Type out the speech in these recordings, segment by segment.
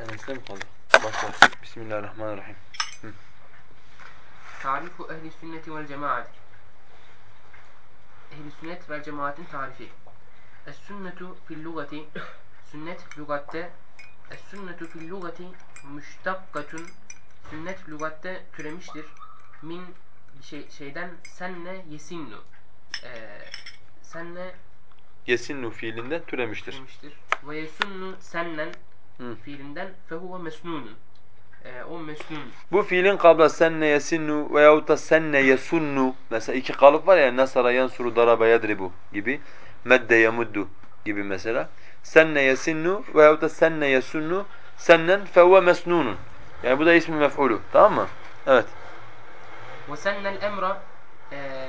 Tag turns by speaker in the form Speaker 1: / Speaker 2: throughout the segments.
Speaker 1: Enes'te mi kaldı? Başla. Bismillahirrahmanirrahim.
Speaker 2: Tarifu ehli sünneti vel cemaat. Ehli sünnet vel cemaatin tarifi. Es sünnetu fil lugati sünnet lugatte Es sünnetu fil lugati müştakkatun sünnet lugatte türemiştir. Min bir şey, şeyden senle yesinnu. Ee, senle
Speaker 1: Yesinnu fiilinden türemiştir.
Speaker 2: türemiştir. Ve yesunnu sennen
Speaker 1: Hı.
Speaker 2: fiilinden fehuve mesnunun. Ee, o mesnun.
Speaker 1: Bu fiilin kabla senne yesinnu veyahut da senne yesunnu mesela iki kalıp var ya nasara yansuru daraba yadribu gibi medde yemuddu gibi mesela. Senne yesinnu veyahut da senne yesunnu sennen fevve mesnunun. Yani bu da ismi mef'ulu. Tamam mı? Evet.
Speaker 2: Ve sennel emra e,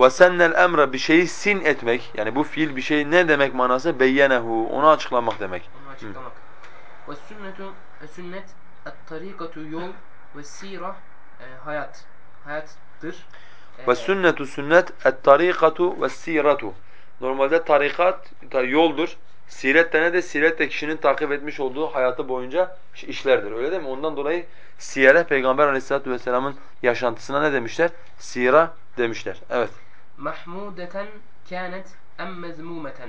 Speaker 1: Ve sennel emre bir şeyi sin etmek. Yani bu fiil bir şey ne demek manası? Beyyenehu. Onu açıklamak demek.
Speaker 2: Onu açıklamak. Ve sünnetu e, sünnet et tarikatu yol ve sira e, hayat. Hayattır. E,
Speaker 1: Ve sünnetu sünnet et tarikatu ve siratu. Normalde tarikat ta- yoldur. Siret de ne de siret de kişinin takip etmiş olduğu hayatı boyunca iş- işlerdir. Öyle değil mi? Ondan dolayı siyere Peygamber Aleyhisselatü vesselam'ın yaşantısına ne demişler? Sira demişler. Evet.
Speaker 2: mahmudeten kânet em mezmumeten.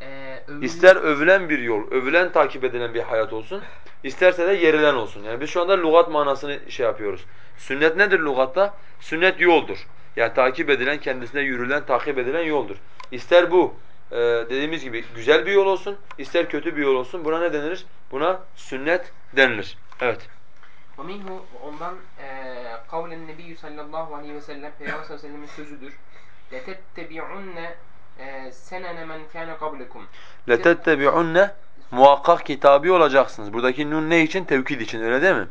Speaker 2: E, övül-
Speaker 1: İster övülen bir yol, övülen takip edilen bir hayat olsun, isterse de yerilen olsun. Yani biz şu anda lügat manasını şey yapıyoruz. Sünnet nedir lügatta? Sünnet yoldur. Yani takip edilen, kendisine yürülen, takip edilen yoldur. İster bu e, dediğimiz gibi güzel bir yol olsun, ister kötü bir yol olsun. Buna ne denilir? Buna sünnet denilir. Evet.
Speaker 2: Ve minhu ondan e, kavlen nebiyyü sallallahu aleyhi ve sellem Peygamber sallallahu aleyhi ve sellem'in sözüdür. Letettebi'unne e, senene men kâne kablekum.
Speaker 1: لَتَتَّبِعُنَّ Muhakkak kitabi olacaksınız. Buradaki nun ne için? Tevkid için öyle değil mi?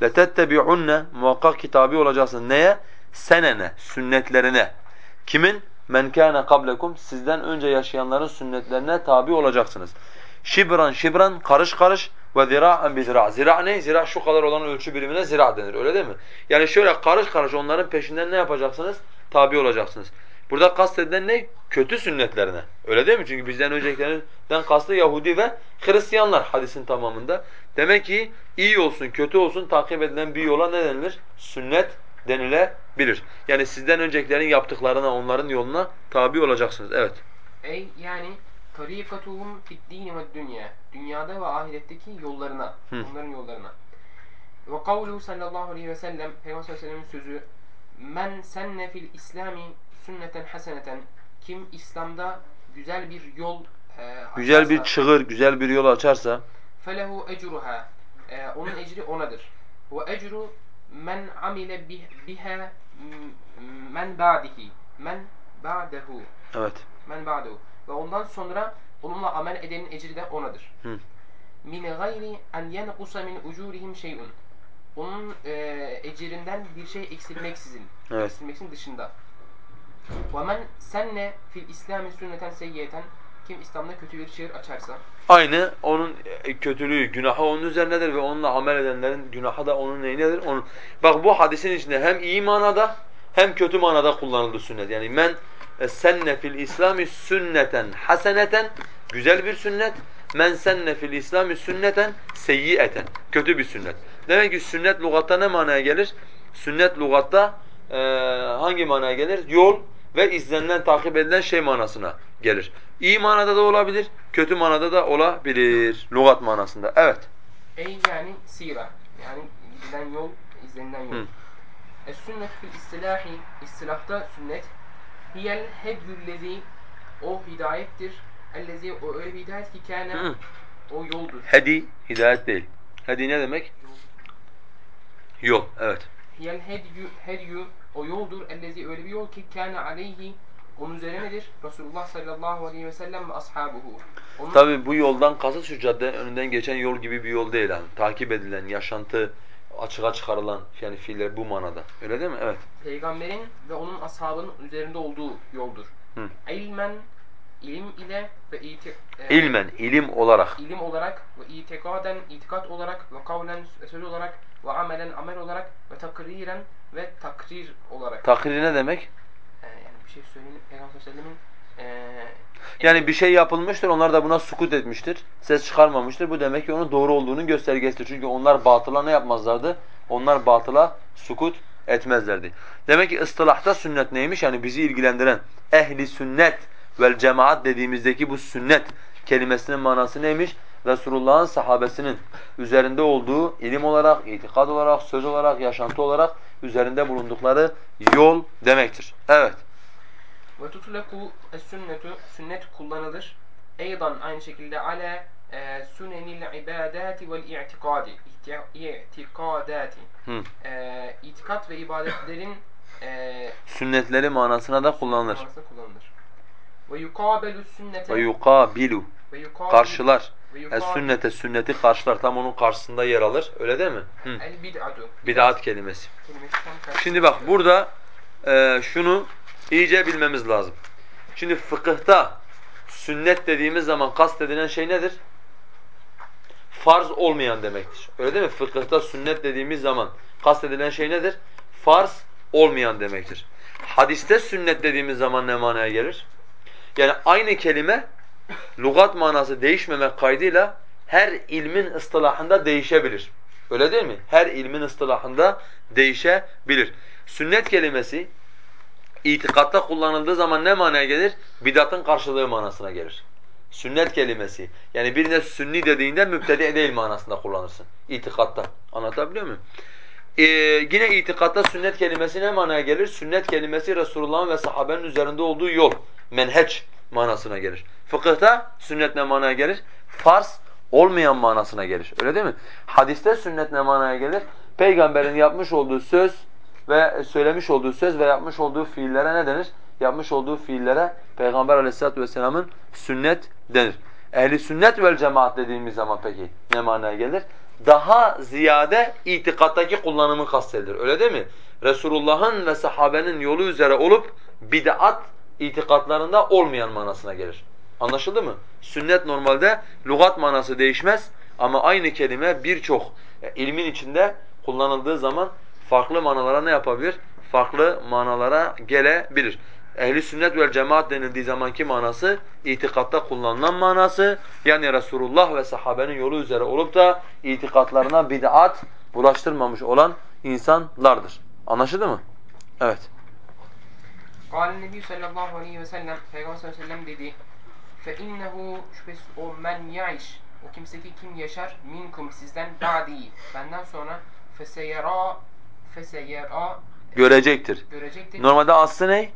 Speaker 1: لَتَتَّبِعُنَّ Muhakkak kitabi olacaksınız. Neye? Senene, sünnetlerine. Kimin? Men kâne kablekum Sizden önce yaşayanların sünnetlerine tabi olacaksınız. Şibran şibran, karış karış ve zira'en bi zira'. Zira ne? Zira şu kadar olan ölçü birimine zira denir. Öyle değil mi? Yani şöyle karış karış onların peşinden ne yapacaksınız? Tabi olacaksınız. Burada kastedilen ne? Kötü sünnetlerine. Öyle değil mi? Çünkü bizden öncekilerinden kastı Yahudi ve Hristiyanlar hadisin tamamında. Demek ki iyi olsun, kötü olsun takip edilen bir yola ne denilir? Sünnet denilebilir. Yani sizden öncekilerin yaptıklarına, onların yoluna tabi olacaksınız. Evet.
Speaker 2: Ey yani tarikatuhum fid dini ve dünya. Dünyada ve ahiretteki yollarına,
Speaker 1: Hı.
Speaker 2: onların yollarına. Ve kavluhu sallallahu aleyhi ve sellem Peygamber sallallahu aleyhi ve sellem'in sözü Men senne fil İslami sünneten haseneten kim İslam'da güzel bir yol e,
Speaker 1: Güzel bir
Speaker 2: açarsa,
Speaker 1: çığır, güzel bir yol açarsa
Speaker 2: felehu ecruha e, onun ecri onadır. Ve ecru men amile bih- biha men ba'dihi men ba'dehu
Speaker 1: evet.
Speaker 2: men ba'dehu ve ondan sonra onunla amel edenin ecri de onadır. Min gayri en yenqusa min ucurihim şey'un. Onun e, ecirinden bir şey eksilmeksizin,
Speaker 1: Evet.
Speaker 2: eksilmeksizin dışında. Ve men senne fil İslami sünneten seyyiyeten kim İslam'da kötü bir şiir açarsa
Speaker 1: Aynı onun e, kötülüğü, günahı onun üzerinedir ve onunla amel edenlerin günahı da onun neyinedir? Onun. Bak bu hadisin içinde hem iyi manada hem kötü manada kullanıldı sünnet. Yani men senne fil İslami sünneten haseneten güzel bir sünnet. Men senne fil İslami sünneten seyyieten kötü bir sünnet. Demek ki sünnet lügatta ne manaya gelir? Sünnet lügatta e, hangi manaya gelir? Yol ve izlenilen, takip edilen şey manasına gelir. İyi manada da olabilir, kötü manada da olabilir. Lügat manasında. Evet.
Speaker 2: Ey yani sira yani gidilen yol, izlenilen yol. Es sünnet fil istilahi istilahta sünnet hiyel hedyüllezi o hidayettir. Ellezi o öyle hidayet ki kâne o yoldur.
Speaker 1: Hedi, hidayet değil. Hedi ne demek? Yol. Evet.
Speaker 2: Hiyel hedyü hedyü o yoldur. Ellezi öyle bir yol ki kâne aleyhi onun üzerinedir. Resulullah sallallahu aleyhi ve sellem ve ashabuhu. Onun
Speaker 1: Tabi bu yoldan kasıt şu cadde önünden geçen yol gibi bir yol değil. Yani. Takip edilen, yaşantı açığa çıkarılan yani fiiller bu manada. Öyle değil mi? Evet.
Speaker 2: peygamberin ve onun ashabının üzerinde olduğu yoldur.
Speaker 1: Hı.
Speaker 2: İlmen ilim ile ve iti, e,
Speaker 1: İlmen, ilim olarak.
Speaker 2: ilim olarak ve itikaden itikat olarak ve kavlen söz olarak ve amelen amel olarak ve takriren ve takrir olarak.
Speaker 1: Takrir ne demek?
Speaker 2: Ee, yani bir şey söylenip Peygamber sallallahu aleyhi ve sellemin
Speaker 1: Yani bir şey yapılmıştır, onlar da buna sukut etmiştir, ses çıkarmamıştır. Bu demek ki onun doğru olduğunun göstergesidir. Çünkü onlar batıla ne yapmazlardı? Onlar batıla sukut etmezlerdi. Demek ki ıstılahta sünnet neymiş? Yani bizi ilgilendiren ehli sünnet vel cemaat dediğimizdeki bu sünnet kelimesinin manası neymiş? Resulullah'ın sahabesinin üzerinde olduğu ilim olarak, itikad olarak, söz olarak, yaşantı olarak üzerinde bulundukları yol demektir. Evet.
Speaker 2: Ve tutlaku es-sünnetu sünnet kullanılır. Eydan aynı şekilde ala e, sünenil ibadati vel i'tikadi. İ'tikadati. E, itikat ve ibadetlerin e,
Speaker 1: Sünnetleri manasına da kullanılır.
Speaker 2: manasında kullanılır. Ve yukabelu sünnete
Speaker 1: Ve yukabilu karşılar. Es sünnete sünneti karşılar. Tam onun karşısında yer alır. Öyle değil mi? Hı. Bid'at kelimesi. Şimdi bak burada e, şunu iyice bilmemiz lazım. Şimdi fıkıhta sünnet dediğimiz zaman kastedilen şey nedir? Farz olmayan demektir. Öyle değil mi? Fıkıhta sünnet dediğimiz zaman kastedilen şey nedir? Farz olmayan demektir. Hadiste sünnet dediğimiz zaman ne manaya gelir? Yani aynı kelime lügat manası değişmemek kaydıyla her ilmin ıstılahında değişebilir. Öyle değil mi? Her ilmin ıstılahında değişebilir. Sünnet kelimesi itikatta kullanıldığı zaman ne manaya gelir? Bidatın karşılığı manasına gelir. Sünnet kelimesi. Yani birine sünni dediğinde mübtedi değil manasında kullanırsın. İtikatta. Anlatabiliyor muyum? Ee, yine itikatta sünnet kelimesi ne manaya gelir? Sünnet kelimesi Resulullah'ın ve sahabenin üzerinde olduğu yol, menheç manasına gelir. Fıkıhta sünnet ne manaya gelir? Farz olmayan manasına gelir. Öyle değil mi? Hadiste sünnet ne manaya gelir? Peygamberin yapmış olduğu söz ve söylemiş olduğu söz ve yapmış olduğu fiillere ne denir? Yapmış olduğu fiillere Peygamber Aleyhisselatü vesselamın sünnet denir. Ehli sünnet vel cemaat dediğimiz zaman peki ne manaya gelir? Daha ziyade itikattaki kullanımı kastedilir. Öyle değil mi? Resulullah'ın ve sahabenin yolu üzere olup bid'at itikatlarında olmayan manasına gelir. Anlaşıldı mı? Sünnet normalde lügat manası değişmez ama aynı kelime birçok e, ilmin içinde kullanıldığı zaman farklı manalara ne yapabilir? Farklı manalara gelebilir. Ehli sünnet vel cemaat denildiği zamanki manası itikatta kullanılan manası yani Resulullah ve sahabenin yolu üzere olup da itikatlarına bid'at bulaştırmamış olan insanlardır. Anlaşıldı mı? Evet.
Speaker 2: Kâle Nebi sallallahu aleyhi ve sellem Peygamber sallallahu aleyhi ve sellem dedi فَاِنَّهُ şüphesiz o men ya'iş o kimse ki kim yaşar minkum sizden ba'di benden sonra feseyera
Speaker 1: Görecektir.
Speaker 2: görecektir.
Speaker 1: Normalde aslı ne?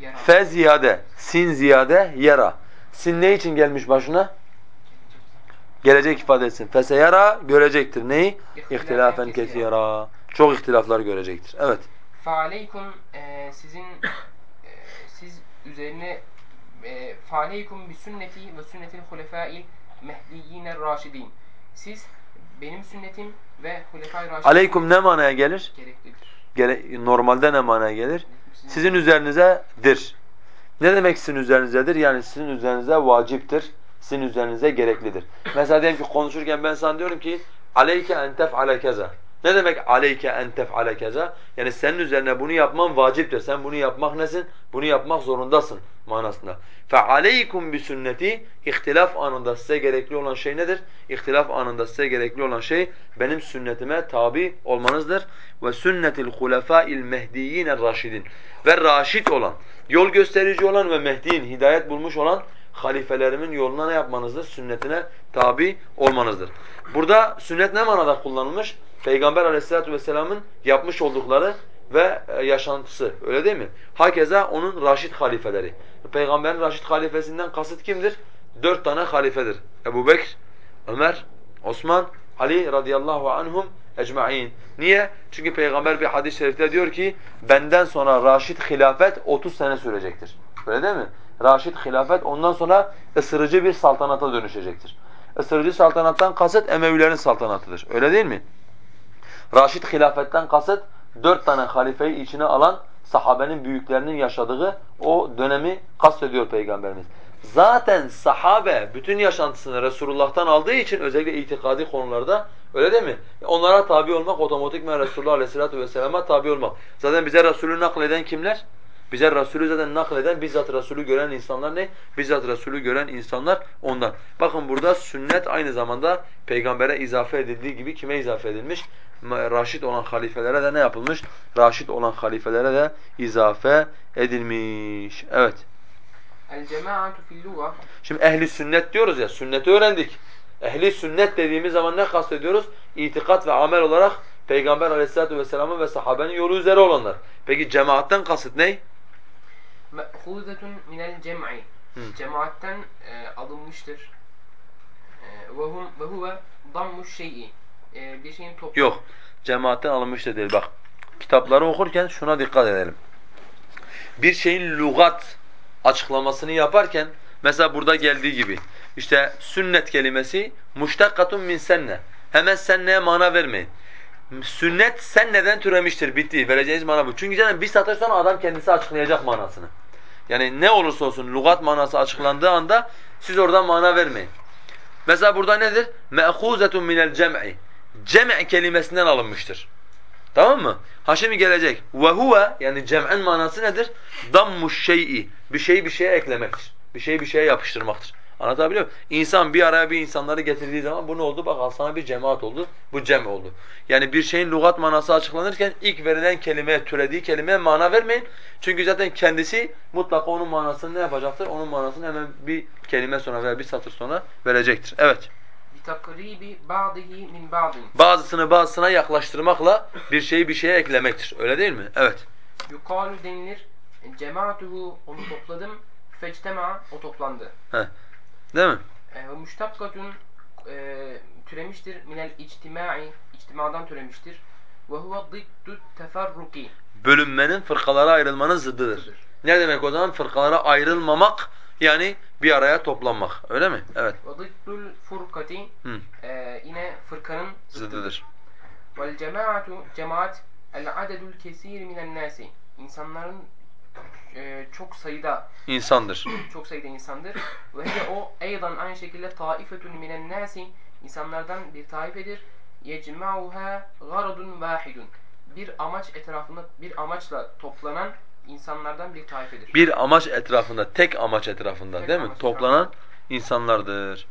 Speaker 2: Yara.
Speaker 1: Fe ziyade, sin ziyade, yara. Sin ne için gelmiş başına? Gelecek ifade etsin. Feseyara görecektir. Neyi? İhtilafen kesira. Çok ihtilaflar görecektir. Evet.
Speaker 2: Faaleykum e, sizin e, siz üzerine e, faaleykum bi sünneti ve sünnetil hulefâil mehdiyyine raşidin. Siz benim sünnetim ve hulefâi raşidin
Speaker 1: Aleyküm ne manaya gelir?
Speaker 2: gereklidir.
Speaker 1: Gele normalde ne manaya gelir? Sizin üzerinizedir. Ne demek sizin üzerinizdedir? Yani sizin üzerinize vaciptir. Sizin üzerinize gereklidir. Mesela diyelim ki konuşurken ben sana diyorum ki aleyke en tef'ale keza. Ne demek aleyke en tef'ale keza? Yani senin üzerine bunu yapman vaciptir. Sen bunu yapmak nesin? Bunu yapmak zorundasın manasında. فَعَلَيْكُمْ sünneti ihtilaf anında size gerekli olan şey nedir? İhtilaf anında size gerekli olan şey benim sünnetime tabi olmanızdır. Ve sünnetil hulefâil mehdiyyin raşidin. Ve raşid olan, yol gösterici olan ve mehdiyin, hidayet bulmuş olan halifelerimin yoluna ne yapmanızdır? Sünnetine tabi olmanızdır. Burada sünnet ne manada kullanılmış? Peygamber aleyhissalatu vesselamın yapmış oldukları ve e, yaşantısı. Öyle değil mi? Hakeza onun raşid halifeleri. Peygamberin raşid halifesinden kasıt kimdir? Dört tane halifedir. Ebu Bekir, Ömer, Osman, Ali radıyallahu anhum ecma'in. Niye? Çünkü Peygamber bir hadis-i şerifte diyor ki benden sonra raşid hilafet 30 sene sürecektir. Öyle değil mi? Raşid hilafet ondan sonra ısırıcı bir saltanata dönüşecektir. Isırıcı saltanattan kasıt Emevilerin saltanatıdır. Öyle değil mi? Raşid hilafetten kasıt dört tane halifeyi içine alan sahabenin büyüklerinin yaşadığı o dönemi kastediyor Peygamberimiz. Zaten sahabe bütün yaşantısını Resulullah'tan aldığı için özellikle itikadi konularda öyle değil mi? Onlara tabi olmak otomatikman Resulullah Aleyhisselatü Vesselam'a tabi olmak. Zaten bize Resulü nakleden kimler? Bize Resulü zaten nakleden bizzat Resulü gören insanlar ne? Bizzat Resulü gören insanlar ondan. Bakın burada sünnet aynı zamanda peygambere izafe edildiği gibi kime izafe edilmiş? Raşid olan halifelere de ne yapılmış? Raşid olan halifelere de izafe edilmiş. Evet. Şimdi ehli sünnet diyoruz ya, sünneti öğrendik. Ehli sünnet dediğimiz zaman ne kastediyoruz? İtikat ve amel olarak Peygamber aleyhissalatu vesselamın ve sahabenin yolu üzere olanlar. Peki cemaatten kasıt ne?
Speaker 2: Me'huzetun minel cem'i. Cemaatten e, alınmıştır. E, ve hum ve huve dammuş şey'i. E, bir şeyin toplamı.
Speaker 1: Yok. Cemaatten alınmış da değil. Bak kitapları okurken şuna dikkat edelim. Bir şeyin lügat açıklamasını yaparken mesela burada geldiği gibi işte sünnet kelimesi muştakkatun min senne. Hemen senneye mana vermeyin Sünnet sen neden türemiştir bitti. Vereceğiniz mana bu. Çünkü zaten bir satır sonra adam kendisi açıklayacak manasını. Yani ne olursa olsun lügat manası açıklandığı anda siz oradan mana vermeyin. Mesela burada nedir? مَأْخُوزَةٌ مِنَ الْجَمْعِ Cem' kelimesinden alınmıştır. Tamam mı? Ha şimdi gelecek. Ve huve yani cem'in manası nedir? Dammuş şey'i. Bir şeyi bir şeye eklemektir. Bir şeyi bir şeye yapıştırmaktır. Anlatabiliyor muyum? İnsan bir araya bir insanları getirdiği zaman bu ne oldu? Bak al sana bir cemaat oldu. Bu cem oldu. Yani bir şeyin lügat manası açıklanırken ilk verilen kelimeye, türediği kelimeye mana vermeyin. Çünkü zaten kendisi mutlaka onun manasını ne yapacaktır? Onun manasını hemen bir kelime sonra veya bir satır sonra verecektir. Evet. Bazısını bazısına yaklaştırmakla bir şeyi bir şeye eklemektir. Öyle değil mi? Evet.
Speaker 2: Yukalu denilir. Cemaatuhu onu topladım. Fectema o toplandı.
Speaker 1: Heh. Değil mi?
Speaker 2: E, müştakkatun e, türemiştir minel içtimai. içtimadan türemiştir. Ve huve ziddu teferruki.
Speaker 1: Bölünmenin, fırkalara ayrılmanın zıddıdır. Ne demek o zaman? Fırkalara ayrılmamak yani bir araya toplanmak. Öyle mi? Evet.
Speaker 2: Ve ziddul furkati. E, yine fırkanın zıddıdır.
Speaker 1: Zıddıdır.
Speaker 2: Vel cemaatu cemaat el adedul kesir minen nasi. İnsanların e, çok sayıda
Speaker 1: İnsandır.
Speaker 2: çok sayıda insandır. Ve o eydan aynı şekilde taifetun minen nasi insanlardan bir taifedir. Yecma'uha garadun vahidun. Bir amaç etrafında bir amaçla toplanan insanlardan bir taifedir.
Speaker 1: Bir amaç etrafında, tek amaç etrafında
Speaker 2: Tek
Speaker 1: değil mi?
Speaker 2: amaç
Speaker 1: Toplanan insanlardır.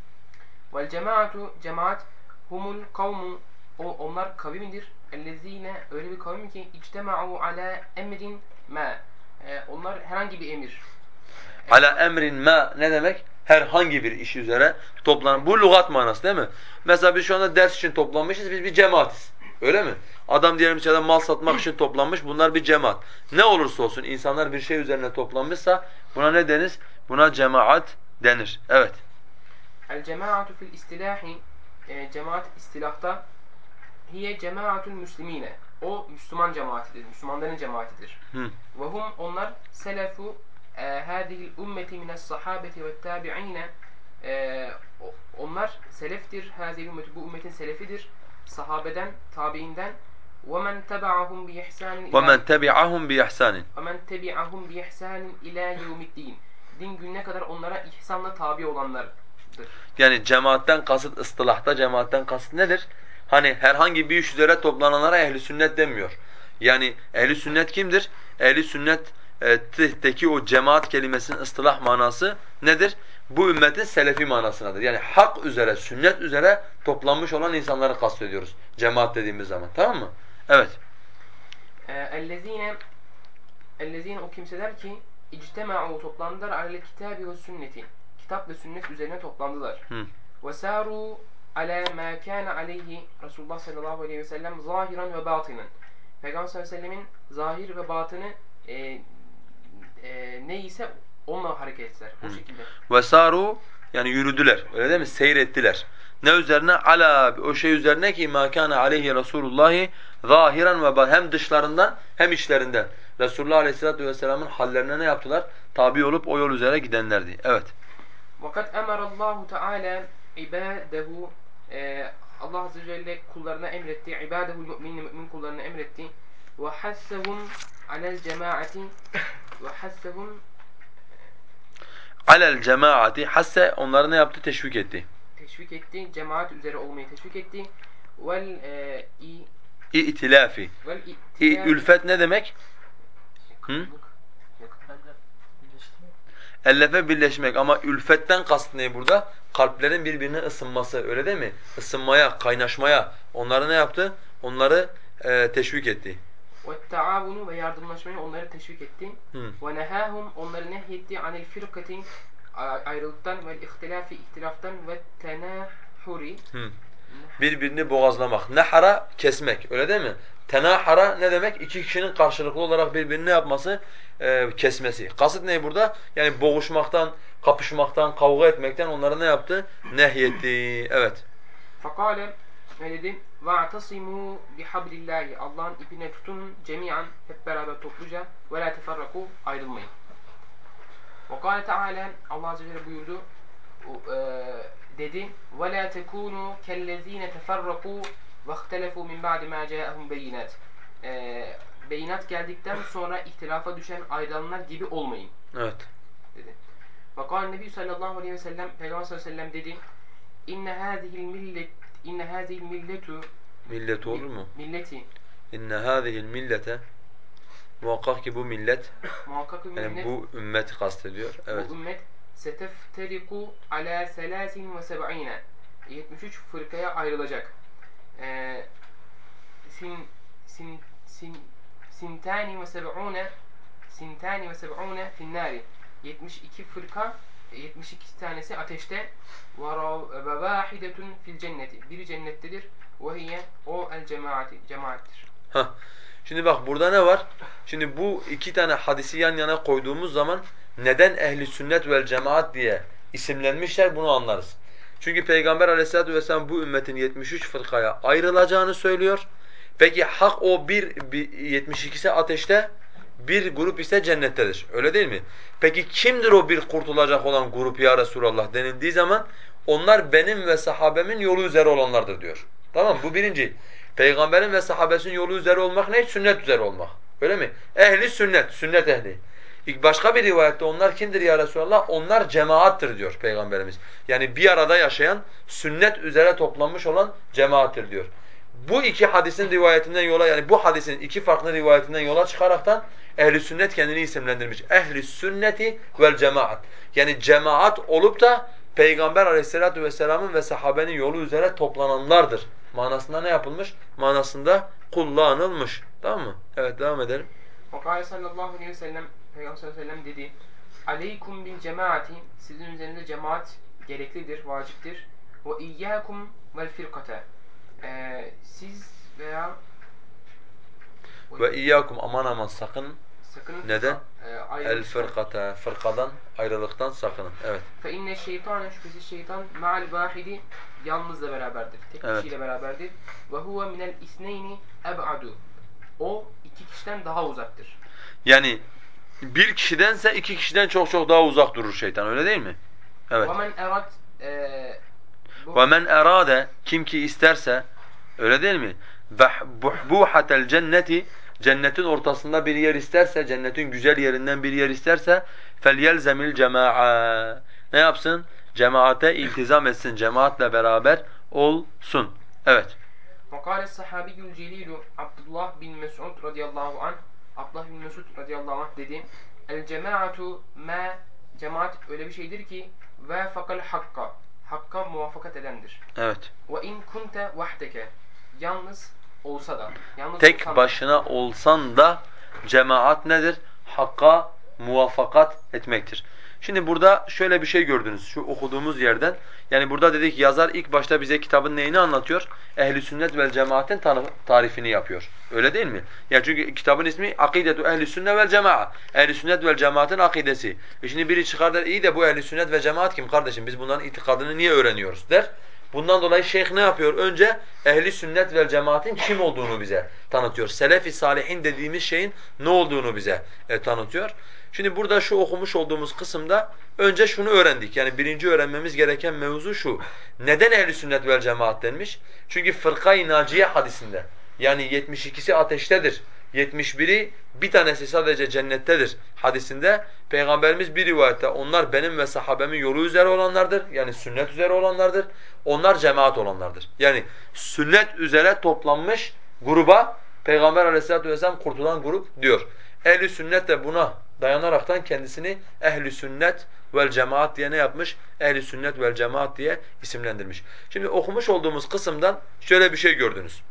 Speaker 2: Vel cemaatu cemaat humul kavmu o onlar kavimidir. Ellezine öyle bir kavim ki içtema'u ala emrin ma. Onlar herhangi bir emir.
Speaker 1: Ala emrin ma ne demek? Herhangi bir iş üzere toplanan. Bu lügat manası değil mi? Mesela biz şu anda ders için toplanmışız, biz bir cemaatiz. Öyle mi? Adam diyelim ki mal satmak için toplanmış, bunlar bir cemaat. Ne olursa olsun insanlar bir şey üzerine toplanmışsa buna ne deniz? Buna cemaat denir. Evet.
Speaker 2: El cemaatu fil istilahi e, cemaat istilahta hiye cemaatul müslimine. O Müslüman cemaatidir. Müslümanların cemaatidir.
Speaker 1: Hı.
Speaker 2: Ve hum onlar selefu e, hadihil ümmeti mines sahabeti ve tabi'ine e, o- onlar seleftir. Hadihil ümmeti bu ümmetin selefidir. Sahabeden, tabiinden ve men tebaahum bi ihsanin ila
Speaker 1: وَمَنْ تَبِعَهُمْ بِإِحْسَانٍ
Speaker 2: ve men tebi'ahum bi ihsanin ila yevmiddin. Din gününe kadar onlara ihsanla tabi olanlardır.
Speaker 1: Yani cemaatten kasıt ıstılahta cemaatten kasıt nedir? Hani herhangi bir iş üzere toplananlara ehli sünnet denmiyor. Yani ehli sünnet kimdir? Ehli sünnetteki o cemaat kelimesinin ıstılah manası nedir? Bu ümmetin selefi manasınadır. Yani hak üzere, sünnet üzere toplanmış olan insanları kastediyoruz cemaat dediğimiz zaman. Tamam mı? Evet.
Speaker 2: Ee, ellezine ellezine o kimseler ki ictema'u toplandılar kitabi ve sünneti. Kitap ve sünnet üzerine toplandılar.
Speaker 1: Hı.
Speaker 2: Ve saru ala ma kana aleyhi Resulullah sallallahu aleyhi ve sellem zahiran ve batinen. Peygamber sallallahu aleyhi ve sellemin zahir ve batını e, e, neyse onunla hareket ettiler. O şekilde.
Speaker 1: Vesaru yani yürüdüler. Öyle değil mi? Seyrettiler. Ne üzerine? Ala o şey üzerine ki ma kana aleyhi Resulullah zahiran ve hem dışlarından hem içlerinden. Resulullah Aleyhissalatu vesselam'ın hallerine ne yaptılar? Tabi olup o yol üzere gidenlerdi. Evet.
Speaker 2: Vakat emarallahu Teala ibadehu e, Allah Azze ve Celle kullarına emretti. İbadehul müminin mümin kullarına emretti. Ve hassehum alel cemaati ve hassehum
Speaker 1: Alel cemaati hasse onları ne yaptı? Teşvik etti.
Speaker 2: teşvik etti. Cemaat üzere olmayı teşvik etti. Vel e, i
Speaker 1: İ'tilafi.
Speaker 2: vel
Speaker 1: İ,
Speaker 2: ittiba-
Speaker 1: ülfet ne demek?
Speaker 2: Katılık Yok.
Speaker 1: Ellefe birleşmek ama ülfetten kast ne burada? Kalplerin birbirine ısınması öyle değil mi? Isınmaya, kaynaşmaya. Onları ne yaptı? Onları e, teşvik etti.
Speaker 2: وَالتَّعَاوُنُ ve yardımlaşmayı onları teşvik etti.
Speaker 1: Hı.
Speaker 2: وَنَهَاهُمْ onları nehyetti anil firkatin ayrılıktan ve ihtilafi ihtilaftan ve tenahuri
Speaker 1: Hı. Birbirini boğazlamak. Nehara kesmek öyle değil mi? Tenahara ne demek? İki kişinin karşılıklı olarak birbirini ne yapması? Ee, kesmesi. Kasıt ne burada? Yani boğuşmaktan, kapışmaktan, kavga etmekten onları ne yaptı? Nehyetti. Evet.
Speaker 2: Fakale ne dedi? وَاَعْتَصِمُوا بِحَبْلِ اللّٰهِ Allah'ın ipine tutun cemiyen hep beraber topluca ve la teferraku ayrılmayın. وَقَالَ Teala Allah Azze ve Celle buyurdu o, e, dedi وَلَا تَكُونُوا كَالَّذ۪ينَ تَفَرَّقُوا وَاخْتَلَفُوا مِنْ بَعْدِ مَا جَاءَهُمْ بَيِّنَاتٍ e, Beyinat geldikten sonra ihtilafa düşen ayrılanlar gibi olmayın
Speaker 1: Evet.
Speaker 2: dedi. وَقَالَ Nebi sallallahu aleyhi ve sellem Peygamber sallallahu aleyhi ve sellem dedi İnne hâzihil millet İnne hâzihil milletu
Speaker 1: Millet olur mu?
Speaker 2: Milleti
Speaker 1: İnne hâzihil millete Muhakkak ki bu millet,
Speaker 2: muhakkak bir
Speaker 1: yani
Speaker 2: millet
Speaker 1: bu ümmet kastediyor. Evet.
Speaker 2: bu ümmet setefteriku ala selasin ve seb'ine 73 fırkaya ayrılacak. Ee, sin sin sin sintani ve seb'une sintani ve seb'une finnari 72 fırka 72 tanesi ateşte ve vahidetun fil cenneti biri cennettedir ve hiye o el cemaati cemaattir.
Speaker 1: Hah. Şimdi bak burada ne var? Şimdi bu iki tane hadisi yan yana koyduğumuz zaman neden ehli sünnet vel cemaat diye isimlenmişler bunu anlarız. Çünkü Peygamber aleyhissalatu vesselam bu ümmetin 73 fırkaya ayrılacağını söylüyor. Peki hak o bir, bir 72'si ateşte, bir grup ise cennettedir. Öyle değil mi? Peki kimdir o bir kurtulacak olan grup ya Resulallah denildiği zaman onlar benim ve sahabemin yolu üzere olanlardır diyor. Tamam? Bu birinci. Peygamberin ve sahabesinin yolu üzere olmak ne? Sünnet üzere olmak. Öyle mi? Ehli sünnet, sünnet ehli. İlk başka bir rivayette onlar kimdir ya Resulallah? Onlar cemaattir diyor Peygamberimiz. Yani bir arada yaşayan, sünnet üzere toplanmış olan cemaattir diyor. Bu iki hadisin rivayetinden yola yani bu hadisin iki farklı rivayetinden yola çıkaraktan ehli sünnet kendini isimlendirmiş. Ehli sünneti vel cemaat. Yani cemaat olup da Peygamber Aleyhisselatü vesselam'ın ve sahabenin yolu üzere toplananlardır. Manasında ne yapılmış? Manasında kullanılmış. Tamam mı? Evet devam edelim.
Speaker 2: Vakale sallallahu aleyhi ve sellem Peygamber sallallahu aleyhi ve sellem dedi Aleykum bil cemaati sizin üzerinde cemaat gereklidir, vaciptir. Ve iyyakum vel firkate Ee, siz veya
Speaker 1: Ve iyyakum aman aman sakın
Speaker 2: sakın
Speaker 1: Neden?
Speaker 2: E,
Speaker 1: el fırkata fırkadan ayrılıktan sakının. Evet.
Speaker 2: Fe inne şeytane şüphesiz şeytan ma'al vahidi yalnızla beraberdir. Tek
Speaker 1: Evet.
Speaker 2: kişiyle beraberdir. Ve huve minel isneyni eb'adu. O iki kişiden daha uzaktır.
Speaker 1: Yani bir kişidense iki kişiden çok çok daha uzak durur şeytan öyle değil mi? Evet.
Speaker 2: Ve men erad e, bu-
Speaker 1: Ve men erade kim ki isterse öyle değil mi? Buhbuhatel cenneti cennetin ortasında bir yer isterse, cennetin güzel yerinden bir yer isterse felyelzemil cemaa. Ne yapsın? Cemaate iltizam etsin, cemaatle beraber olsun. Evet.
Speaker 2: وقال الصحابي الجليل Abdullah bin Mes'ud radıyallahu anh Abdullah bin Mes'ud radıyallahu anh dedi El cemaatu ma cemaat öyle bir şeydir ki ve fakal hakka hakka muvaffakat edendir.
Speaker 1: Evet.
Speaker 2: Ve in kunte vahdeke yalnız olsa da yalnız
Speaker 1: Tek
Speaker 2: olsan da-
Speaker 1: başına olsan da cemaat nedir? Hakka muvaffakat etmektir. Şimdi burada şöyle bir şey gördünüz şu okuduğumuz yerden. Yani burada dedik yazar ilk başta bize kitabın neyini anlatıyor? Ehli sünnet vel cemaatin tarifini yapıyor. Öyle değil mi? Ya çünkü kitabın ismi Akidetu Ehli Sünnet vel Cemaa. Ehli sünnet vel cemaatin akidesi. E şimdi biri çıkar der iyi de bu ehli sünnet ve cemaat kim kardeşim? Biz bunların itikadını niye öğreniyoruz der. Bundan dolayı şeyh ne yapıyor? Önce ehli sünnet vel cemaatin kim olduğunu bize tanıtıyor. Selefi salihin dediğimiz şeyin ne olduğunu bize e, tanıtıyor. Şimdi burada şu okumuş olduğumuz kısımda önce şunu öğrendik. Yani birinci öğrenmemiz gereken mevzu şu. Neden ehli sünnet vel cemaat denmiş? Çünkü fırka-i naciye hadisinde yani 72'si ateştedir. 71'i bir tanesi sadece cennettedir hadisinde Peygamberimiz bir rivayette onlar benim ve sahabemin yolu üzere olanlardır. Yani sünnet üzere olanlardır. Onlar cemaat olanlardır. Yani sünnet üzere toplanmış gruba Peygamber aleyhissalatu vesselam kurtulan grup diyor. Ehli sünnet de buna dayanaraktan kendisini ehli sünnet vel cemaat diye ne yapmış? Ehli sünnet vel cemaat diye isimlendirmiş. Şimdi okumuş olduğumuz kısımdan şöyle bir şey gördünüz.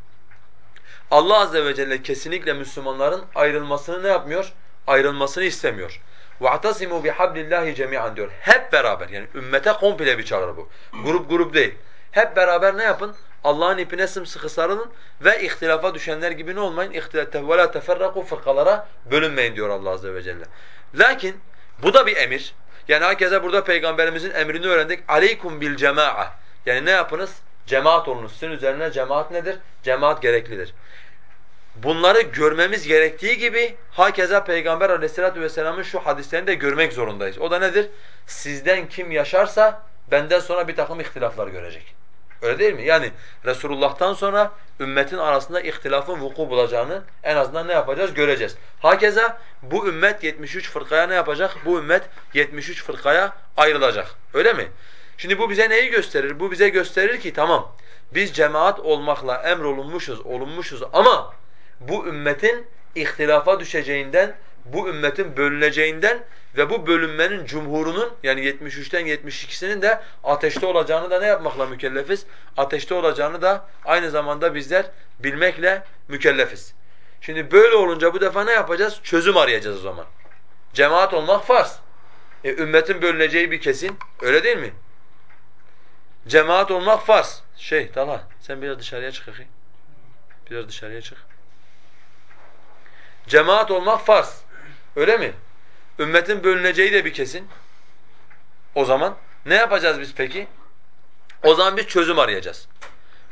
Speaker 1: Allah azze ve celle kesinlikle Müslümanların ayrılmasını ne yapmıyor? Ayrılmasını istemiyor. وَاَعْتَصِمُوا بِحَبْلِ اللّٰهِ جَمِيعًا diyor. Hep beraber yani ümmete komple bir çağrı bu. Grup grup değil. Hep beraber ne yapın? Allah'ın ipine sımsıkı sarılın ve ihtilafa düşenler gibi ne olmayın? وَلَا تَفَرَّقُوا fırkalara bölünmeyin diyor Allah azze ve celle. Lakin bu da bir emir. Yani herkese burada peygamberimizin emrini öğrendik. Aleykum bil cemaa. Yani ne yapınız? Cemaat olunuz. Sizin üzerine cemaat nedir? Cemaat gereklidir. Bunları görmemiz gerektiği gibi hakeza Peygamber aleyhissalatu vesselamın şu hadislerini de görmek zorundayız. O da nedir? Sizden kim yaşarsa benden sonra bir takım ihtilaflar görecek. Öyle değil mi? Yani Resulullah'tan sonra ümmetin arasında ihtilafın vuku bulacağını en azından ne yapacağız? Göreceğiz. Hakeza bu ümmet 73 fırkaya ne yapacak? Bu ümmet 73 fırkaya ayrılacak. Öyle mi? Şimdi bu bize neyi gösterir? Bu bize gösterir ki tamam biz cemaat olmakla emrolunmuşuz, olunmuşuz ama bu ümmetin ihtilafa düşeceğinden, bu ümmetin bölüneceğinden ve bu bölünmenin cumhurunun yani 73'ten 72'sinin de ateşte olacağını da ne yapmakla mükellefiz? Ateşte olacağını da aynı zamanda bizler bilmekle mükellefiz. Şimdi böyle olunca bu defa ne yapacağız? Çözüm arayacağız o zaman. Cemaat olmak farz. E, ümmetin bölüneceği bir kesin. Öyle değil mi? Cemaat olmak farz. Şey Talha sen biraz dışarıya çık. Biraz dışarıya çık. Cemaat olmak farz. Öyle mi? Ümmetin bölüneceği de bir kesin. O zaman ne yapacağız biz peki? O zaman biz çözüm arayacağız.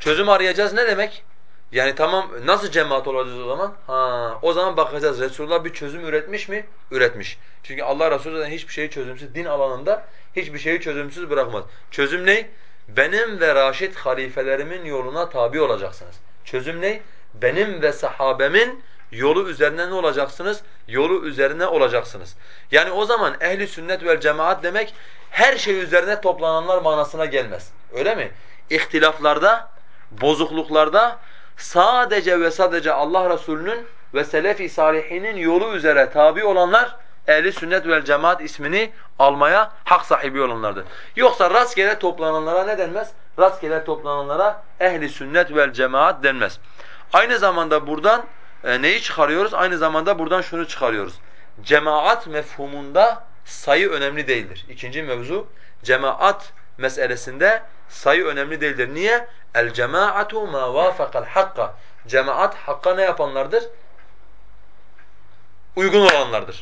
Speaker 1: Çözüm arayacağız ne demek? Yani tamam nasıl cemaat olacağız o zaman? Ha, o zaman bakacağız Resulullah bir çözüm üretmiş mi? Üretmiş. Çünkü Allah Resulü zaten hiçbir şeyi çözümsüz din alanında hiçbir şeyi çözümsüz bırakmaz. Çözüm ne? Benim ve raşid halifelerimin yoluna tabi olacaksınız. Çözüm ne? Benim ve sahabemin Yolu üzerine ne olacaksınız? Yolu üzerine olacaksınız. Yani o zaman ehli sünnet vel cemaat demek her şey üzerine toplananlar manasına gelmez. Öyle mi? İhtilaflarda, bozukluklarda sadece ve sadece Allah Resulü'nün ve selef-i salihinin yolu üzere tabi olanlar ehli sünnet vel cemaat ismini almaya hak sahibi olanlardır. Yoksa rastgele toplananlara ne denmez? Rastgele toplananlara ehli sünnet vel cemaat denmez. Aynı zamanda buradan e, neyi çıkarıyoruz? Aynı zamanda buradan şunu çıkarıyoruz. Cemaat mefhumunda sayı önemli değildir. İkinci mevzu cemaat meselesinde sayı önemli değildir. Niye? El cemaatu ma vafaqal hakka. Cemaat hakka ne yapanlardır? Uygun olanlardır.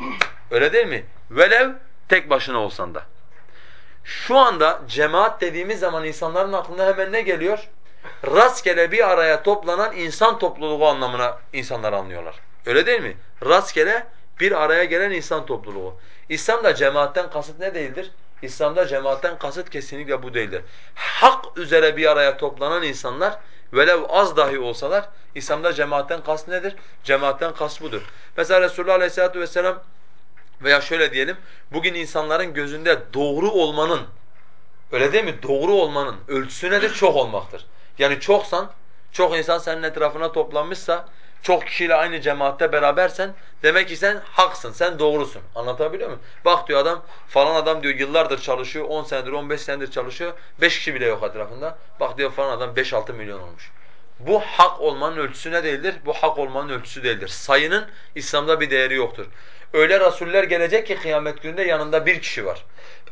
Speaker 1: Öyle değil mi? Velev tek başına olsan da. Şu anda cemaat dediğimiz zaman insanların aklına hemen ne geliyor? Rastgele bir araya toplanan insan topluluğu anlamına insanlar anlıyorlar. Öyle değil mi? Rastgele bir araya gelen insan topluluğu. İslam'da cemaatten kasıt ne değildir? İslam'da cemaatten kasıt kesinlikle bu değildir. Hak üzere bir araya toplanan insanlar velev az dahi olsalar İslam'da cemaatten kasıt nedir? Cemaatten kasıt budur. Mesela Resulullah Aleyhisselatü Vesselam veya şöyle diyelim bugün insanların gözünde doğru olmanın öyle değil mi? Doğru olmanın ölçüsü nedir? Çok olmaktır. Yani çoksan, çok insan senin etrafına toplanmışsa, çok kişiyle aynı cemaatte berabersen demek ki sen haksın, sen doğrusun. Anlatabiliyor muyum? Bak diyor adam, falan adam diyor yıllardır çalışıyor, 10 senedir, 15 senedir çalışıyor, 5 kişi bile yok etrafında. Bak diyor falan adam 5-6 milyon olmuş. Bu hak olmanın ölçüsü ne değildir? Bu hak olmanın ölçüsü değildir. Sayının İslam'da bir değeri yoktur. Öyle rasuller gelecek ki kıyamet gününde yanında bir kişi var.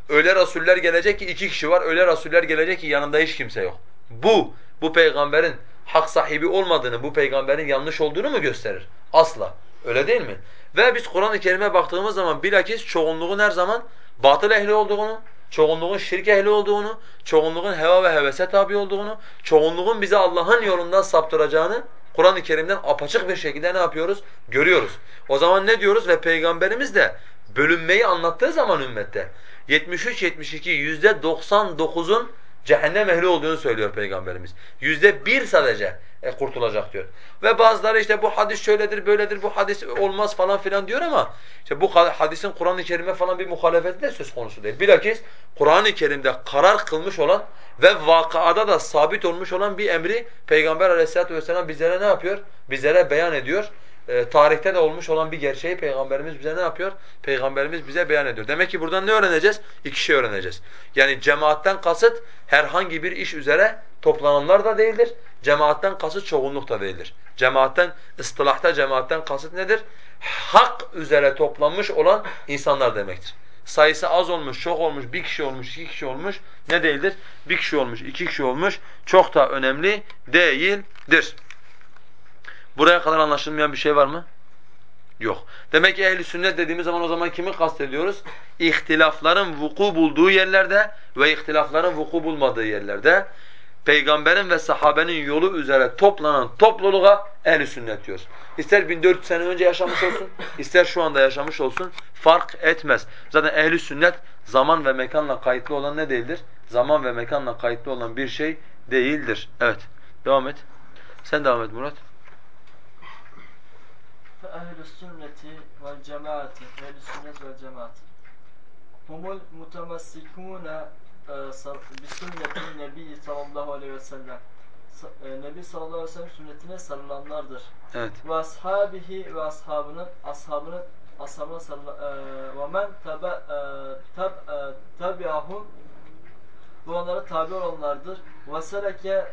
Speaker 1: Öyle rasuller gelecek ki iki kişi var. Öyle rasuller gelecek ki yanında hiç kimse yok. Bu bu peygamberin hak sahibi olmadığını, bu peygamberin yanlış olduğunu mu gösterir? Asla. Öyle değil mi? Ve biz Kur'an-ı Kerim'e baktığımız zaman bilakis çoğunluğun her zaman batıl ehli olduğunu, çoğunluğun şirk ehli olduğunu, çoğunluğun heva ve hevese tabi olduğunu, çoğunluğun bizi Allah'ın yolundan saptıracağını Kur'an-ı Kerim'den apaçık bir şekilde ne yapıyoruz? Görüyoruz. O zaman ne diyoruz? Ve Peygamberimiz de bölünmeyi anlattığı zaman ümmette 73-72 yüzde 99'un cehennem ehli olduğunu söylüyor Peygamberimiz. Yüzde bir sadece e, kurtulacak diyor. Ve bazıları işte bu hadis şöyledir, böyledir, bu hadis olmaz falan filan diyor ama işte bu hadisin Kur'an-ı Kerim'e falan bir muhalefeti de söz konusu değil. Bilakis Kur'an-ı Kerim'de karar kılmış olan ve vakıada da sabit olmuş olan bir emri Peygamber aleyhissalatu vesselam bizlere ne yapıyor? Bizlere beyan ediyor. E, tarihte de olmuş olan bir gerçeği Peygamberimiz bize ne yapıyor? Peygamberimiz bize beyan ediyor. Demek ki buradan ne öğreneceğiz? İki şey öğreneceğiz. Yani cemaatten kasıt herhangi bir iş üzere toplananlar da değildir. Cemaatten kasıt çoğunluk da değildir. Cemaatten, ıstılahta cemaatten kasıt nedir? Hak üzere toplanmış olan insanlar demektir. Sayısı az olmuş, çok olmuş, bir kişi olmuş, iki kişi olmuş ne değildir? Bir kişi olmuş, iki kişi olmuş çok da önemli değildir. Buraya kadar anlaşılmayan bir şey var mı? Yok. Demek ki ehli sünnet dediğimiz zaman o zaman kimi kastediyoruz? İhtilafların vuku bulduğu yerlerde ve ihtilafların vuku bulmadığı yerlerde peygamberin ve sahabenin yolu üzere toplanan topluluğa ehli sünnet diyoruz. İster 1400 sene önce yaşamış olsun, ister şu anda yaşamış olsun fark etmez. Zaten ehli sünnet zaman ve mekanla kayıtlı olan ne değildir? Zaman ve mekanla kayıtlı olan bir şey değildir. Evet. Devam et. Sen devam et Murat
Speaker 3: ehl-i sünneti vel cemaati ehl-i sünnet vel cemaati humul mutemassikune e, bi sünnetin nebi sallallahu aleyhi ve sellem e, Nebi sallallahu aleyhi ve sellem sünnetine sarılanlardır.
Speaker 1: Evet.
Speaker 3: Ve ashabihi ve ashabının ashabının ashabına sarılan e, ve men tabi'ahum ve onlara tabi olanlardır. Ve seleke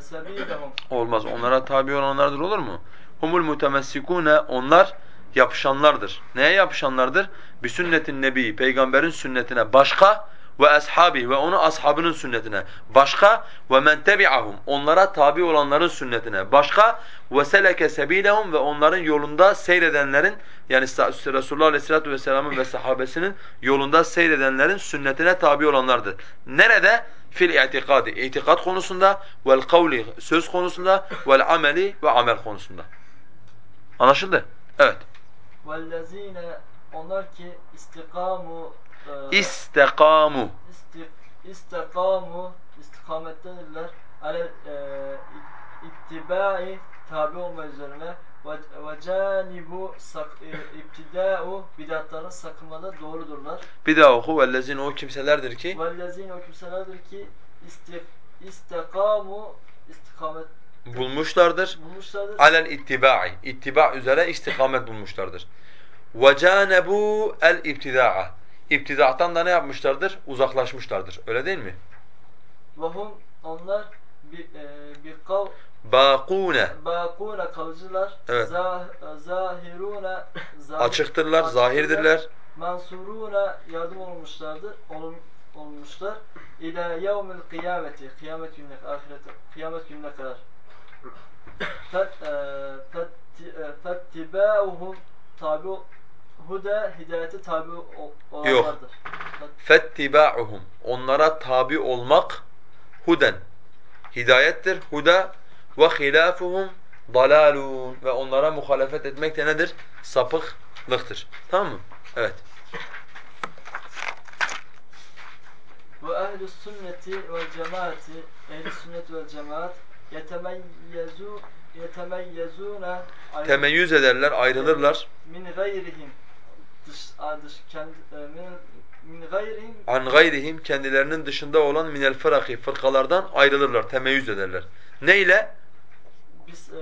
Speaker 3: sebilehum.
Speaker 1: Olmaz. Onlara tabi olanlardır olur mu? Humul mutemessikune onlar yapışanlardır. Neye yapışanlardır? Bir sünnetin nebi, peygamberin sünnetine başka ve ashabi ve onu ashabının sünnetine başka ve men tebi'ahum onlara tabi olanların sünnetine başka ve seleke sebilehum ve onların yolunda seyredenlerin yani Resulullah Aleyhissalatu vesselam'ın ve sahabesinin yolunda seyredenlerin sünnetine tabi olanlardır. Nerede? Fil i'tikadi, itikat konusunda vel kavli söz konusunda vel ameli ve amel konusunda. Anlaşıldı? Evet.
Speaker 3: vellezine onlar ki istikamu e,
Speaker 1: İstekamu.
Speaker 3: isti, istikamu istikamettedirler ale e, ittibai tabi olma üzerine ve, canibu e, iptida'u bidatların sakınmada doğrudurlar.
Speaker 1: Bir daha oku. Vellezine o kimselerdir ki
Speaker 3: Vellezine o kimselerdir ki isti, istikamu istikamet
Speaker 1: bulmuşlardır.
Speaker 3: bulmuşlardır.
Speaker 1: Alel ittiba'i. İttiba üzere istikamet bulmuşlardır. وَجَانَبُوا el-ibtida'a. İptida'tan da ne yapmışlardır? Uzaklaşmışlardır. Öyle değil mi?
Speaker 3: Ve hum onlar bir, e, bir kav
Speaker 1: Baqune.
Speaker 3: bakuna kalıcılar.
Speaker 1: Evet.
Speaker 3: Zah, zahiruna zahir,
Speaker 1: Açıktırlar, zahirdirler.
Speaker 3: Mansuruna yardım olmuşlardır. Olun, olmuşlar. İlâ yevmil kıyameti. Kıyamet gününe, ahirete, kıyamet gününe kadar. E, e, fettibâuhum tabi huda hidayete tabi olanlardır. Yok.
Speaker 1: Fettibâuhum onlara tabi olmak huden hidayettir. Huda ve hilafuhum dalalun ve onlara muhalefet etmek de nedir? Sapıklıktır. Tamam mı? Evet.
Speaker 3: Ve ehl-i sünneti ve cemaati, ehl-i sünnet ve cemaat yetemeyyezu yetemeyyezuna ayrı-
Speaker 1: Temeyyüz ederler, ayrılırlar.
Speaker 3: min gayrihim dış, dış kendi e, min, min gayrihim
Speaker 1: An gayrihim kendilerinin dışında olan minel fıraki fırkalardan ayrılırlar, temeyyüz ederler. Neyle?
Speaker 3: bis e,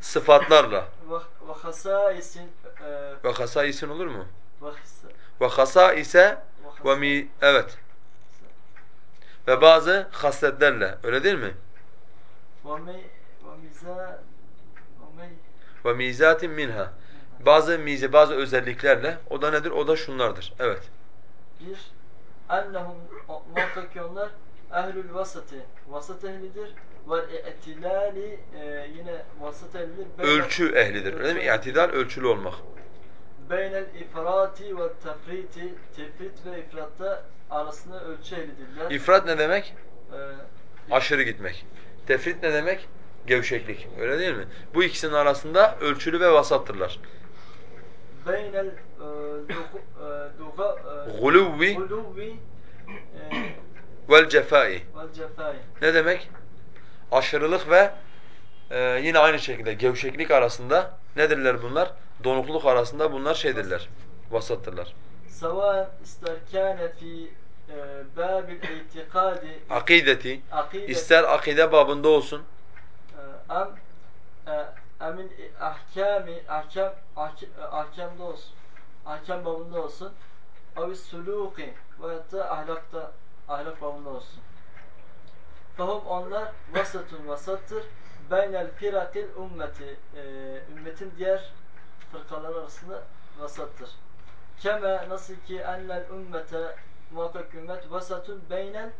Speaker 1: Sıfatlarla.
Speaker 3: ve hasaisin e,
Speaker 1: Ve hasaisin olur mu?
Speaker 3: ve
Speaker 1: hasaise
Speaker 3: ve
Speaker 1: mi evet. Ve bazı hasletlerle. Öyle değil mi?
Speaker 3: Ve
Speaker 1: mizatin minha. Bazı mize, bazı özelliklerle. O da nedir? O da şunlardır. Evet.
Speaker 3: bir ennehum muhakkak ki onlar ehlül vasati vasat ehlidir ve etilali e, yine vasat ehlidir
Speaker 1: Ölçü ehlidir. Öyle mi? İ'tidal ölçülü olmak.
Speaker 3: beynel ifrati ve tefriti tefrit ve ifratta arasında ölçü ehlidirler
Speaker 1: İfrat ne demek?
Speaker 3: e,
Speaker 1: Aşırı gitmek. Tefrit ne demek? Gevşeklik. Öyle değil mi? Bu ikisinin arasında ölçülü ve vasattırlar.
Speaker 3: beynel e, e, e,
Speaker 1: Guluvvi vel cefai. Ne demek? Aşırılık ve e, yine aynı şekilde gevşeklik arasında nedirler bunlar? Donukluk arasında bunlar şeydirler. Vasattırlar.
Speaker 3: sava ister kâne itikadi
Speaker 1: Akideti
Speaker 3: akide
Speaker 1: ister akide babında olsun,
Speaker 3: e, am e, emin ahkami ahkam ahk- ahkamda olsun. Ahkam babında olsun. Abi suluki veyahut da ahlakta ahlak babında olsun. Fahum onlar vasatun vasattır. Beynel firakil ümmeti e, ümmetin diğer fırkalar arasında vasattır. Keme nasıl ki ennel ümmete muhakkak ümmet vasatun beynel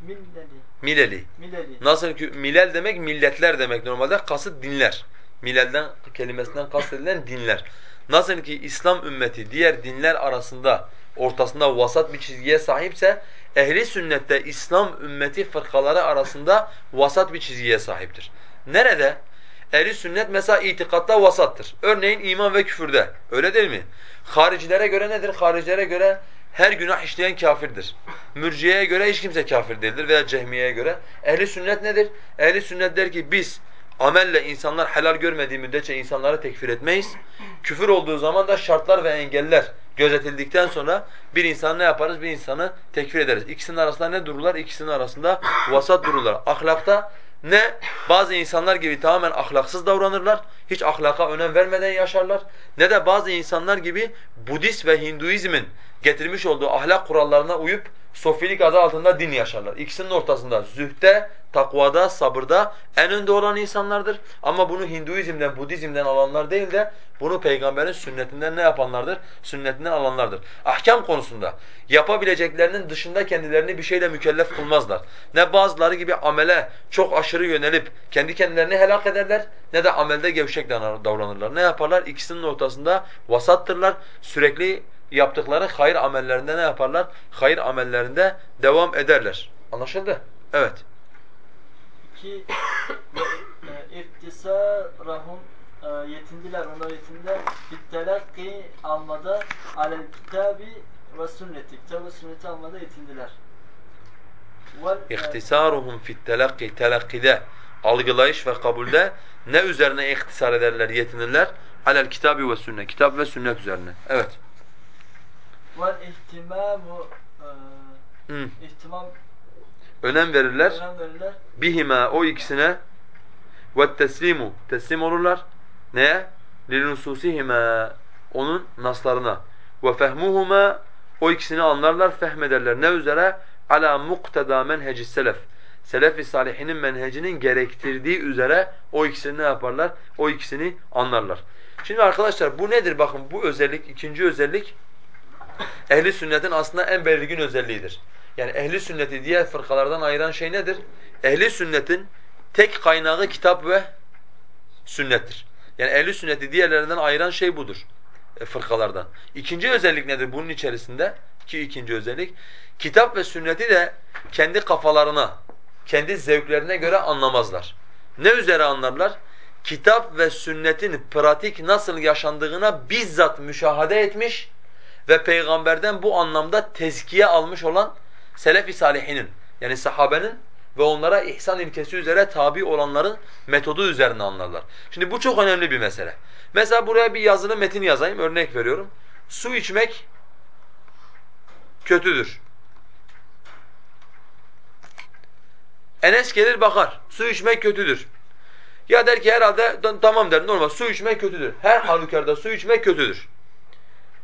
Speaker 3: milleli
Speaker 1: Mileli.
Speaker 3: mileli.
Speaker 1: Nasıl ki milel demek milletler demek normalde kasıt dinler. Milelden kelimesinden kastedilen dinler. Nasıl ki İslam ümmeti diğer dinler arasında ortasında vasat bir çizgiye sahipse ehli sünnette İslam ümmeti fırkaları arasında vasat bir çizgiye sahiptir. Nerede? Ehli sünnet mesela itikatta vasattır. Örneğin iman ve küfürde. Öyle değil mi? Haricilere göre nedir? Haricilere göre her günah işleyen kafirdir. Mürciyeye göre hiç kimse kafir değildir veya cehmiyeye göre. Ehli sünnet nedir? Ehli sünnet der ki biz amelle insanlar helal görmediği müddetçe insanları tekfir etmeyiz. Küfür olduğu zaman da şartlar ve engeller gözetildikten sonra bir insan ne yaparız? Bir insanı tekfir ederiz. İkisinin arasında ne dururlar? İkisinin arasında vasat dururlar. Ahlakta ne bazı insanlar gibi tamamen ahlaksız davranırlar, hiç ahlaka önem vermeden yaşarlar. Ne de bazı insanlar gibi Budist ve Hinduizmin getirmiş olduğu ahlak kurallarına uyup sofilik adı altında din yaşarlar. İkisinin ortasında zühte, takvada, sabırda en önde olan insanlardır. Ama bunu Hinduizm'den, Budizm'den alanlar değil de bunu peygamberin sünnetinden ne yapanlardır? Sünnetinden alanlardır. Ahkam konusunda yapabileceklerinin dışında kendilerini bir şeyle mükellef kılmazlar. Ne bazıları gibi amele çok aşırı yönelip kendi kendilerini helak ederler ne de amelde gevşek davranırlar. Ne yaparlar? İkisinin ortasında vasattırlar. Sürekli yaptıkları hayır amellerinde ne yaparlar? Hayır amellerinde devam ederler. Anlaşıldı? Evet.
Speaker 3: Ki ve iktisarahum e, yetindiler, onlar yetindiler bittelakki almada alel kitabi ve sünneti, kitap ve sünneti almada yetindiler. E,
Speaker 1: İhtisaruhum fit telakki telakkide algılayış ve kabulde ne üzerine ihtisar ederler, yetinirler? Alel kitabi ve sünnet. Kitap ve sünnet üzerine. Evet.
Speaker 3: vel ihtimamu e, ihtimam
Speaker 1: Önem verirler.
Speaker 3: önem verirler.
Speaker 1: bihima o ikisine ve teslimu teslim olurlar. Neye? Linususihima onun naslarına. Ve fehmuhuma o ikisini anlarlar, fehmederler. Ne üzere? Ala muqtada menheci selef. Selef-i salihinin menhecinin gerektirdiği üzere o ikisini ne yaparlar? O ikisini anlarlar. Şimdi arkadaşlar bu nedir? Bakın bu özellik, ikinci özellik ehli sünnetin aslında en belirgin özelliğidir. Yani ehli sünneti diğer fırkalardan ayıran şey nedir? Ehli sünnetin tek kaynağı kitap ve sünnettir. Yani ehli sünneti diğerlerinden ayıran şey budur e, fırkalardan. İkinci özellik nedir bunun içerisinde? Ki ikinci özellik kitap ve sünneti de kendi kafalarına, kendi zevklerine göre anlamazlar. Ne üzere anlarlar? Kitap ve sünnetin pratik nasıl yaşandığına bizzat müşahede etmiş ve peygamberden bu anlamda tezkiye almış olan selef-i salihinin yani sahabenin ve onlara ihsan ilkesi üzere tabi olanların metodu üzerine anlarlar. Şimdi bu çok önemli bir mesele. Mesela buraya bir yazılı metin yazayım, örnek veriyorum. Su içmek kötüdür. Enes gelir bakar, su içmek kötüdür. Ya der ki herhalde tamam der normal su içmek kötüdür. Her halükarda su içmek kötüdür.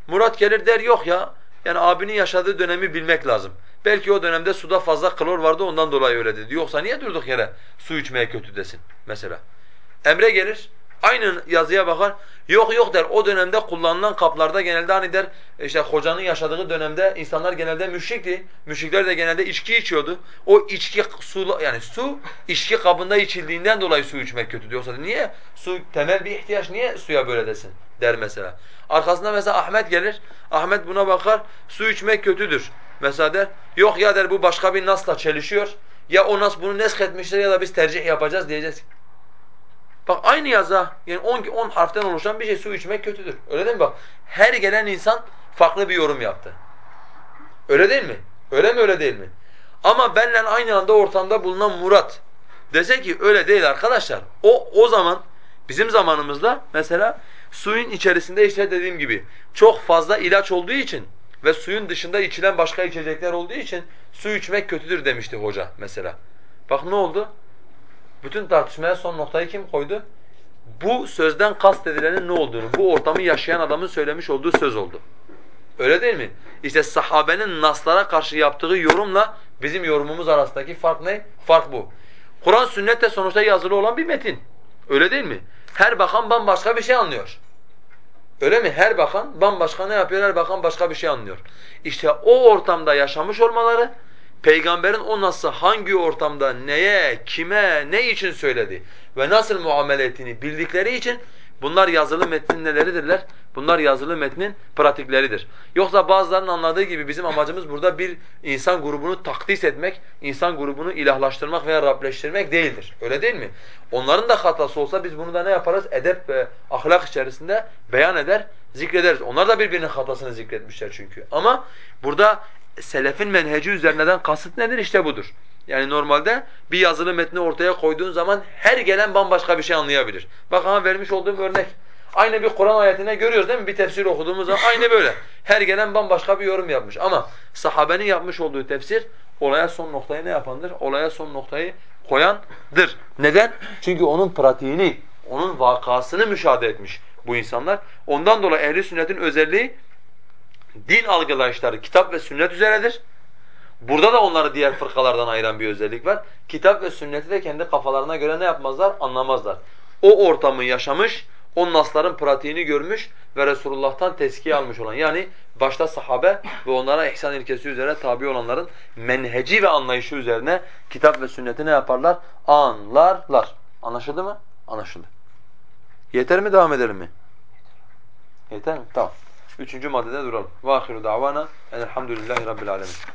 Speaker 1: Murat gelir der yok ya yani abinin yaşadığı dönemi bilmek lazım. Belki o dönemde suda fazla klor vardı ondan dolayı öyle dedi. Yoksa niye durduk yere su içmeye kötü desin mesela. Emre gelir aynı yazıya bakar. Yok yok der o dönemde kullanılan kaplarda genelde hani der işte hocanın yaşadığı dönemde insanlar genelde müşrikti. Müşrikler de genelde içki içiyordu. O içki su yani su içki kabında içildiğinden dolayı su içmek kötü Yoksa niye su temel bir ihtiyaç niye suya böyle desin der mesela. Arkasında mesela Ahmet gelir. Ahmet buna bakar. Su içmek kötüdür. Mesela der, yok ya der bu başka bir nasla çelişiyor. Ya o nas bunu nesk etmiştir ya da biz tercih yapacağız diyeceğiz. Bak aynı yaza yani 10 10 harften oluşan bir şey su içmek kötüdür. Öyle değil mi bak? Her gelen insan farklı bir yorum yaptı. Öyle değil mi? Öyle mi öyle değil mi? Ama benle aynı anda ortamda bulunan Murat dese ki öyle değil arkadaşlar. O o zaman bizim zamanımızda mesela suyun içerisinde işte dediğim gibi çok fazla ilaç olduğu için ve suyun dışında içilen başka içecekler olduğu için su içmek kötüdür demişti hoca mesela. Bak ne oldu? Bütün tartışmaya son noktayı kim koydu? bu sözden kastedilenin ne olduğunu, bu ortamı yaşayan adamın söylemiş olduğu söz oldu. Öyle değil mi? İşte sahabenin naslara karşı yaptığı yorumla bizim yorumumuz arasındaki fark ne? Fark bu. Kur'an sünnet de sonuçta yazılı olan bir metin. Öyle değil mi? Her bakan bambaşka bir şey anlıyor. Öyle mi? Her bakan bambaşka ne yapıyor? Her bakan başka bir şey anlıyor. İşte o ortamda yaşamış olmaları, peygamberin o nasıl hangi ortamda neye, kime, ne için söyledi ve nasıl muamele ettiğini bildikleri için bunlar yazılı metnin neleridirler? Bunlar yazılı metnin pratikleridir. Yoksa bazılarının anladığı gibi bizim amacımız burada bir insan grubunu takdis etmek, insan grubunu ilahlaştırmak veya Rableştirmek değildir. Öyle değil mi? Onların da hatası olsa biz bunu da ne yaparız? Edep ve ahlak içerisinde beyan eder, zikrederiz. Onlar da birbirinin hatasını zikretmişler çünkü. Ama burada selefin menheci üzerinden kasıt nedir? İşte budur. Yani normalde bir yazılı metni ortaya koyduğun zaman her gelen bambaşka bir şey anlayabilir. Bak ama vermiş olduğum örnek. Aynı bir Kur'an ayetine görüyoruz değil mi? Bir tefsir okuduğumuz zaman aynı böyle. Her gelen bambaşka bir yorum yapmış. Ama sahabenin yapmış olduğu tefsir olaya son noktayı ne yapandır? Olaya son noktayı koyandır. Neden? Çünkü onun pratiğini, onun vakasını müşahede etmiş bu insanlar. Ondan dolayı ehli sünnetin özelliği din algılayışları kitap ve sünnet üzeredir. Burada da onları diğer fırkalardan ayıran bir özellik var. Kitap ve sünneti de kendi kafalarına göre ne yapmazlar? Anlamazlar. O ortamı yaşamış, o nasların pratiğini görmüş ve Resulullah'tan teskiye almış olan yani başta sahabe ve onlara ihsan ilkesi üzere tabi olanların menheci ve anlayışı üzerine kitap ve sünneti ne yaparlar? Anlarlar. Anlaşıldı mı? Anlaşıldı. Yeter mi devam edelim mi? Yeter mi? Tamam. Üçüncü maddede duralım. وَاخِرُ دَعْوَانَا اَنَ الْحَمْدُ لِلّٰهِ رَبِّ الْعَالَمِينَ